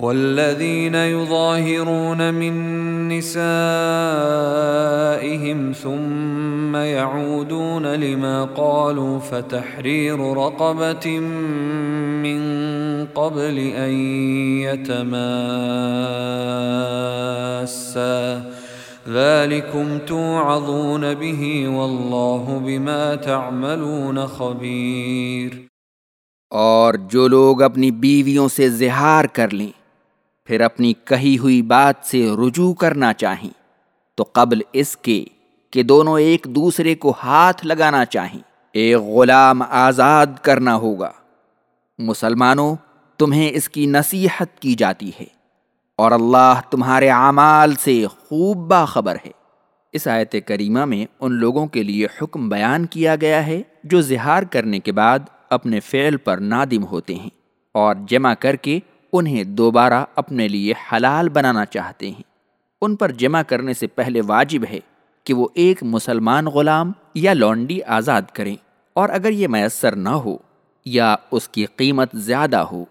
والذين يظاهرون من نسائهم ثم يعودون لما قالوا فتحرير رقبة من قبل أن يتماسا. ذلكم توعظون به والله بما تعملون خبير. اور جو لوگ اپنی بیویوں سے زہار کر لیں پھر اپنی کہی ہوئی بات سے رجوع کرنا چاہیں، تو قبل اس کے کہ دونوں ایک دوسرے کو ہاتھ لگانا چاہیں ایک غلام آزاد کرنا ہوگا۔ مسلمانوں، تمہیں اس کی نصیحت کی جاتی ہے، اور اللہ تمہارے اعمال سے خوب باخبر ہے۔ اس آیت کریمہ میں ان لوگوں کے لیے حکم بیان کیا گیا ہے جو زہار کرنے کے بعد اپنے فعل پر نادم ہوتے ہیں اور جمع کر کے انہیں دوبارہ اپنے لیے حلال بنانا چاہتے ہیں۔ ان پر جمع کرنے سے پہلے واجب ہے کہ وہ ایک مسلمان غلام یا لونڈی آزاد کریں۔ اور اگر یہ میسر نہ ہو یا اس کی قیمت زیادہ ہو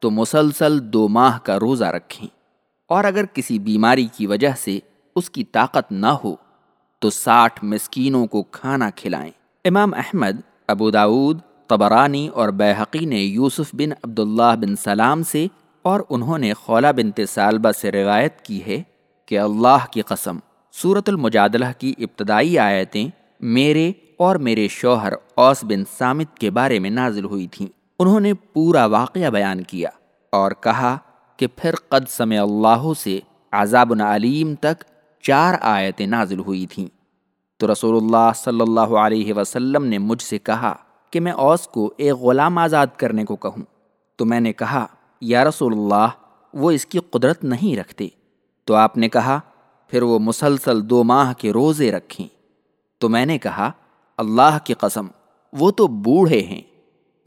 تو مسلسل دو ماہ کا روزہ رکھیں۔ اور اگر کسی بیماری کی وجہ سے اس کی طاقت نہ ہو تو ساٹھ مسکینوں کو کھانا کھلائیں۔ امام احمد، ابو داود طبرانی اور بیحقی نے یوسف بن عبداللہ بن سلام سے اور انہوں نے خولہ بنت سالبہ سے روایت کی ہے کہ اللہ کی قسم صورت المجادلہ کی ابتدائی آیتیں میرے اور میرے شوہر اوس بن سامت کے بارے میں نازل ہوئی تھیں۔ انہوں نے پورا واقعہ بیان کیا اور کہا کہ پھر قد سمع اللہ سے عذاب علیم تک چار آیتیں نازل ہوئی تھیں۔ تو رسول اللہ صلی اللہ علیہ وسلم نے مجھ سے کہا کہ میں اوس کو ایک غلام آزاد کرنے کو کہوں۔ تو میں نے کہا، یا رسول اللہ، وہ اس کی قدرت نہیں رکھتے۔ تو آپ نے کہا، پھر وہ مسلسل دو ماہ کے روزے رکھیں۔ تو میں نے کہا، اللہ کی قسم، وہ تو بوڑھے ہیں۔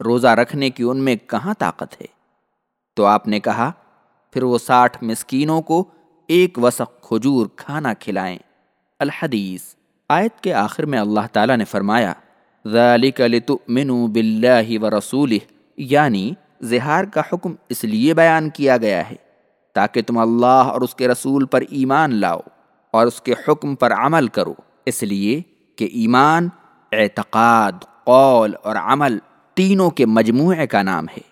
روزہ رکھنے کی ان میں کہاں طاقت ہے؟ تو آپ نے کہا، پھر وہ ساٹھ مسکینوں کو ایک وسق کھجور کھانا کھلائیں۔ الحدیث، آیت کے آخر میں اللہ تعالیٰ نے فرمایا ذالک لتؤمنوا باللہ ورسولہ یعنی زہار کا حکم اس لیے بیان کیا گیا ہے تاکہ تم اللہ اور اس کے رسول پر ایمان لاؤ اور اس کے حکم پر عمل کرو۔ اس لیے کہ ایمان، اعتقاد، قول اور عمل تینوں کے مجموعے کا نام ہے۔